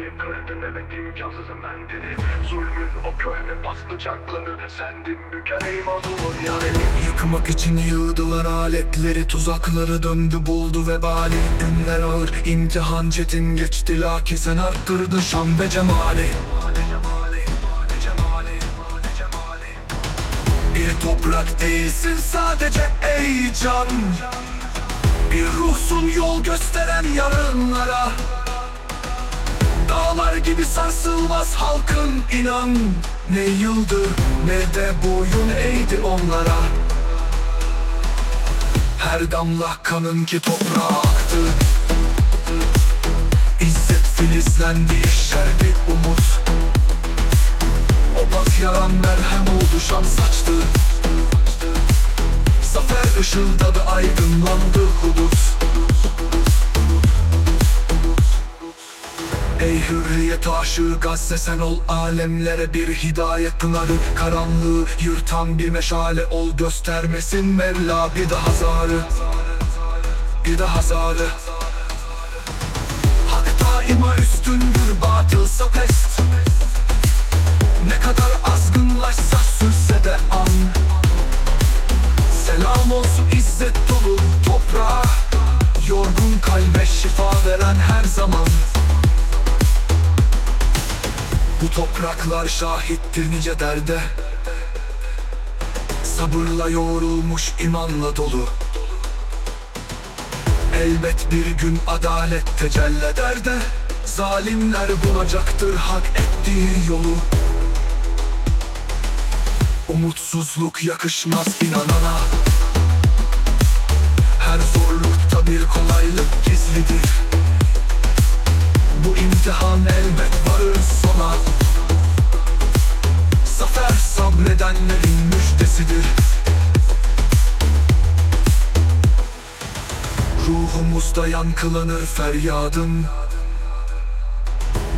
gidişi Kırdın evet imkansızım bendini Zulmün o köhne paslı çakları Sendin büken eyvallah yani. Yıkmak için yığdılar aletleri Tuzakları döndü buldu vebali. Günler ağır imtihan çetin geçti Lakin sen arttırdı şan ve cemali. Bir toprak değilsin sadece ey can. Bir ruhsun yol gösteren yarınlara Dağlar gibi sarsılmaz halkın inan. Ne yıldır ne de boyun eğdi onlara. Her damla kanın ki toprağa aktı İzzet filizlendi yeşerdi umut. O bak yaran merhem oldu şan saçtı. Zafer ışıldadı aydınlandı hudut hürriyet aşığı Gazze sen ol alemlere bir hidayet pınarı. Karanlığı yırtan bir meşale ol göstermesin Mevla. Bir daha zarı Bir daha zarı Hak daima üstündür batılsa pest Ne kadar azgınlaşsa sürse de an. Selam olsun izzet dolu toprağa. Yorgun kalbe şifa veren her zaman Bu topraklar şahittir nice derde. Sabırla yoğrulmuş imanla dolu. Elbet bir gün adalet tecelli de Zalimler bulacaktır hak ettiği yolu. Umutsuzluk yakışmaz inanana. Her zorlukta bir kolaylık gizlidir sabredenlerin müjdesidir. Ruhumuzda yankılanır feryadın.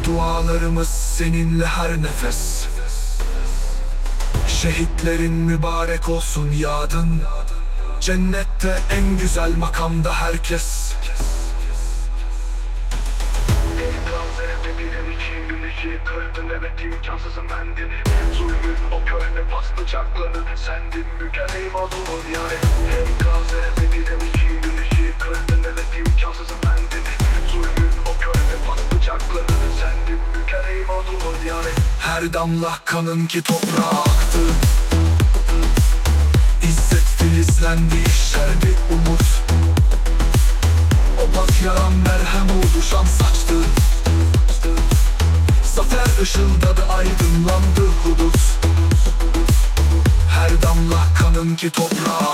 Dualarımız seninle her nefes. Şehitlerin mübarek olsun yadın. Cennette en güzel makamda herkes güneşi Kırdın evet imkansızım bendini Zulmün o köhne paslı çakları Sendin büken eyvallah yani. Hem Gamze bilir için güneşi Kırdın evet imkansızım bendini Zulmün o köhne paslı çakları Sendin büken eyvallah yani. Her damla kanın ki toprağa aktı İzzet filizlendi yeşerdi umut. O bak yaran merhem oldu şan saçtı Zafer ışıldadı aydınlandı hudut. Her damla kanın ki toprağa